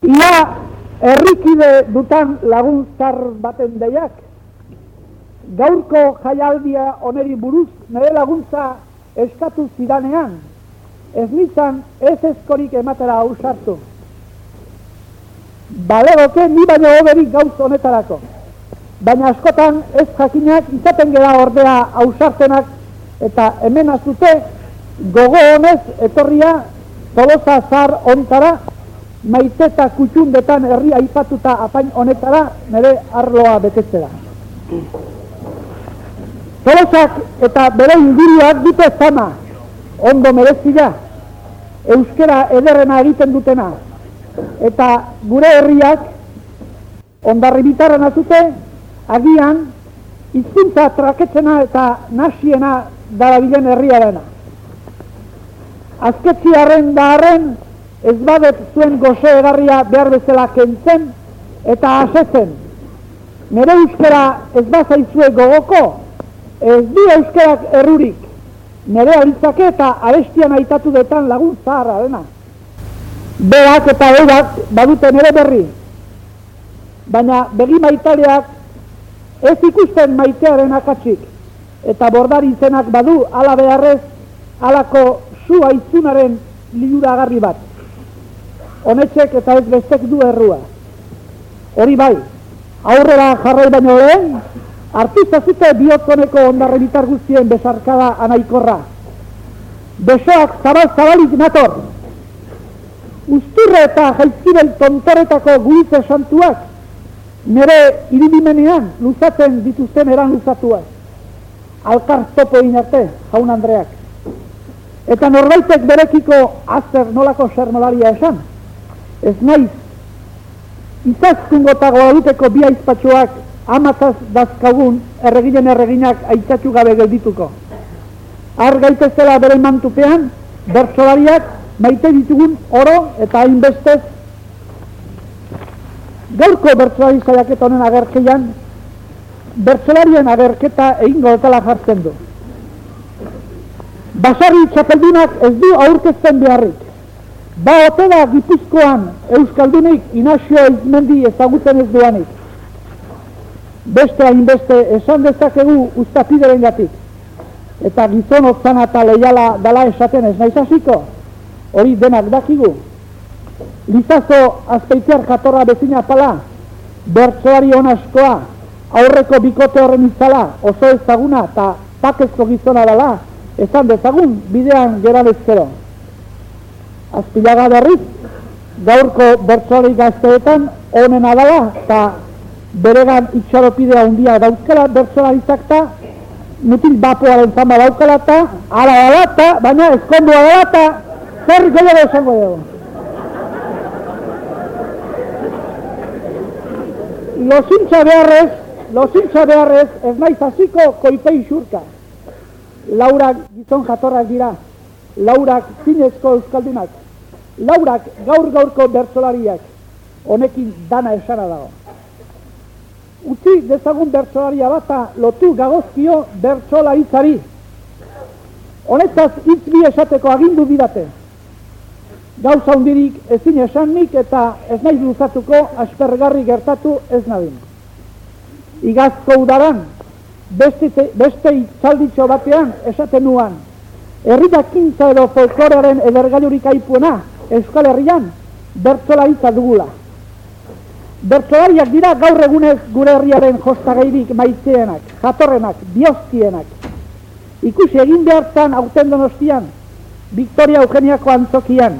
Ia herrikide dutan laguntzar baten deiak, gaurko jaialdia oneri buruz nire laguntza eskatu zidanean, ez nintzen ez eskorik ematera hausartu. Balegoke ni baino hoberik gauz honetarako. Baina askotan ez jakinak izaten gera ordea hausartenak eta hemen azute gogo honez etorria tolosa zar ontara maite eta kutxundetan herri aipatuta apain honetara nire arloa betetzera. Tolosak eta bere inguruak dute zama, ondo merezila, euskera ederrena egiten dutena, eta gure herriak ondarri bitarren azute, agian, izkuntza traketzena eta nasiena darabilen herria dena. Azketziaren da harren, ez badet zuen gozo egarria behar bezala kentzen eta asetzen. Nere euskera ez bazaizue gogoko, ez du euskerak errurik. Nere alitzake eta arestian aitatu detan lagun zaharra dena. Berak eta eurak badute nere berri. Baina begi maitaleak ez ikusten maitearen akatsik. Eta bordari izenak badu ala beharrez alako zu aizunaren liuragarri bat honetxek eta ez bestek du errua. Hori bai, aurrera jarrai baino lehen, artista zute bihotzoneko ondarre bitar guztien besarkada anaikorra. Besoak zabal zabalik nator. Usturre eta jaizkibel tontoretako guize santuak, nire iridimenean luzatzen dituzten eran luzatuak. Alkar topo inarte, jaun Andreak. Eta norbaitek berekiko azer nolako sermolaria esan, ez naiz izazkungo eta goaluteko bi aizpatxoak amataz dazkagun erreginen erreginak aitzatxu gabe geldituko. Ar gaitezela bere mantupean, bertsolariak maite ditugun oro eta hainbestez gaurko bertsolari zaiaketa honen agerkeian bertsolarien agerketa egingo dutela jartzen du. Basarri txapeldunak ez du aurkezten beharrik. Ba ote da gipuzkoan Euskaldunik inazioa izmendi ezagutzen ez duanik. Beste hainbeste esan dezakegu ustapideren gatik. Eta gizon otzan eta lehiala dala esaten ez naiz hasiko. Hori denak dakigu. Lizazo azpeitiar jatorra bezina pala, bertsoari honaskoa, aurreko bikote horren izala, oso ezaguna eta pakezko gizona dala, esan dezagun bidean geran ezkero azpilaga berriz, gaurko bertsoari gazteetan honen adala, eta beregan itxaropidea handia dauzkela bertsoari zakta, mutil bapuaren zama daukala eta, ala dala eta, baina eskondua dala eta, zer gehiago esango dugu. Losintza beharrez, losintza beharrez, ez naiz hasiko koipei xurka. Laura gizon jatorrak dira, laurak zinezko euskaldunak, laurak gaur gaurko bertsolariak, honekin dana esana dago. Utsi dezagun bertsolaria bata lotu gagozkio bertsolaritzari. Honetaz hitz bi esateko agindu bidate. Gauza hundirik ezin esanik eta ez nahi luzatuko aspergarri gertatu ez nadin. Igazko udaran, beste, beste itzalditxo batean esaten nuan, kintza edo folklorearen edergailurik aipuena Euskal Herrian bertzolaritza dugula. Bertzolariak dira gaur egunez gure herriaren jostagairik maiteenak, jatorrenak, biozkienak. Ikusi egin behartan aurten donostian, Victoria Eugeniako antzokian,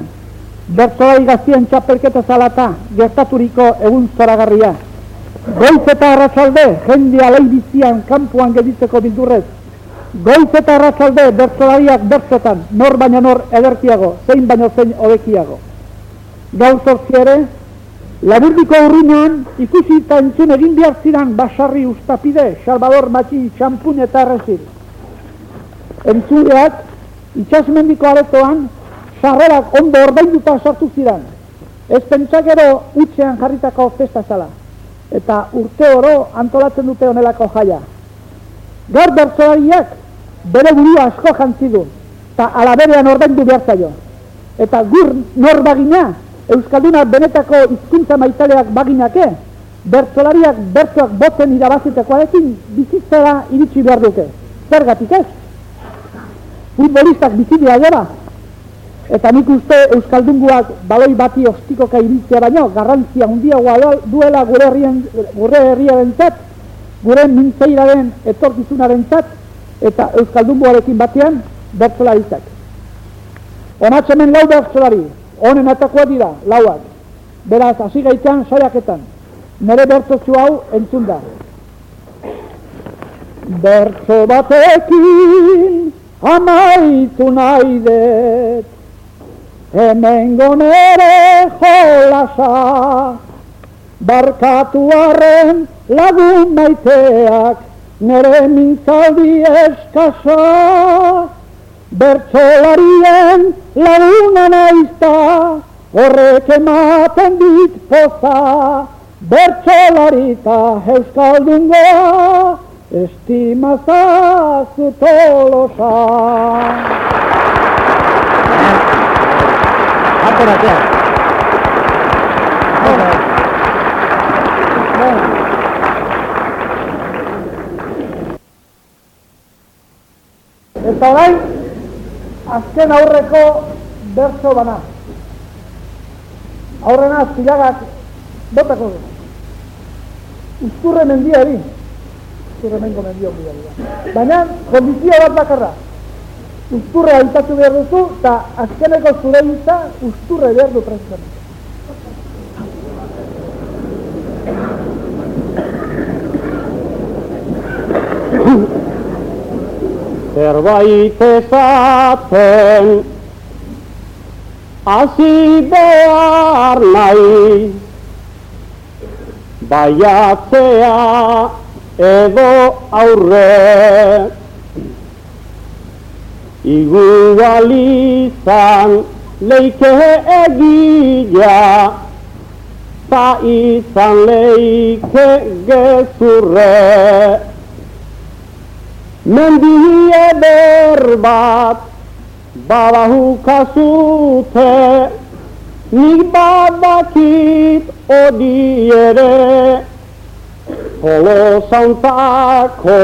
bertzolari gaztien txapelketa zalata, gertaturiko egun zoragarria. Goiz eta arratsalde, jendia leibizian, kampuan geditzeko bildurrez, Goiz eta arratzalde bertzolariak bertzotan, nor baina nor ederkiago, zein baino zein obekiago. Gaur zortzi ere, laburdiko urruñan, ikusi eta entzun egin behar zidan basarri ustapide, Salvador Matxi, Txampun eta Arrezil. Entzureak, itxasmendiko aretoan, sarrerak ondo ordainduta sartu zidan. Ez pentsakero utxean jarritako festa zala. Eta urte oro antolatzen dute onelako jaia. Gaur bertzolariak bere burua asko jantzi du, eta alaberean ordaindu behar zaio. Eta gur norbagina Euskalduna benetako hizkuntza maitaleak baginake, bertzolariak bertzoak botzen irabazitakoarekin bizitzara iritsi behar duke. Zergatik ez? Futbolistak bizitzea gara, eta nik uste Euskaldunguak baloi bati ostikoka iritzea baino, garrantzia hundia duela gure herriaren zat, gure mintzeiraren etorkizunaren zat, eta Euskaldunguarekin batean bertzolaritzak. Onatxemen lau bertzolari, honen atakoa dira, lauak. Beraz, hasi gaitan saiaketan. Nere bertotxu hau entzun da. Bertso batekin amaitu nahi dut Hemen gonere jolasa Barkatu arren lagun maiteak Nere mintzaldi eskasa bertsolarien laguna naizta, horrek ematen dit poza, bertsolarita euskaldungoa, estimaza zutolosa. Ateratea. Eta orain, azken aurreko bertso bana. Aurrena zilagak botako du. Uzturre mendiari. Uzturre mengo mendio mendiari. Baina, kondizio bat bakarra. Uzturre haitatu behar duzu, eta azkeneko zure izta, usturre behar du prezitzen. Zerbait ezaten hasi behar nahi baiatzea edo aurre. Igualizan leike egila ta izan leike gezurre Mendi eder bat badahukazute Nik badakit odi ere Polo zauntako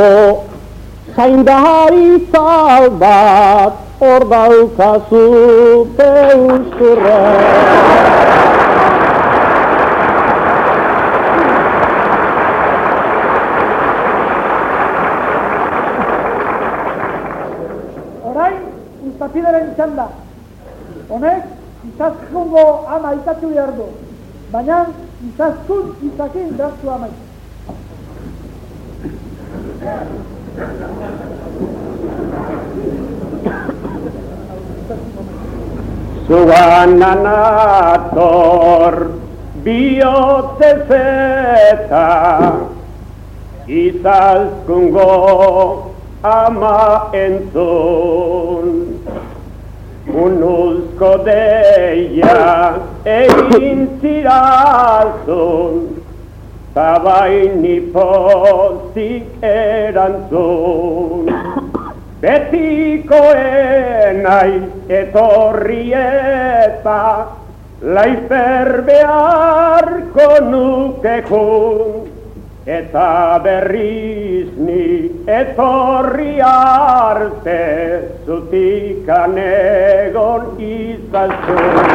zaindari zal bat Hor daukazute usturre Zapideren txanda. Honek, izazkungo ama itatu behar du. Baina, izazkun izakin draztu ama Zuan anator bihotze zeta Izazkungo ama entzun Unuzko deia egin zirazun Zabaini pozik erantzun Betiko enai etorri eta Laifer beharko nuke eta berriz ni etorri arte zutik anegon izazun.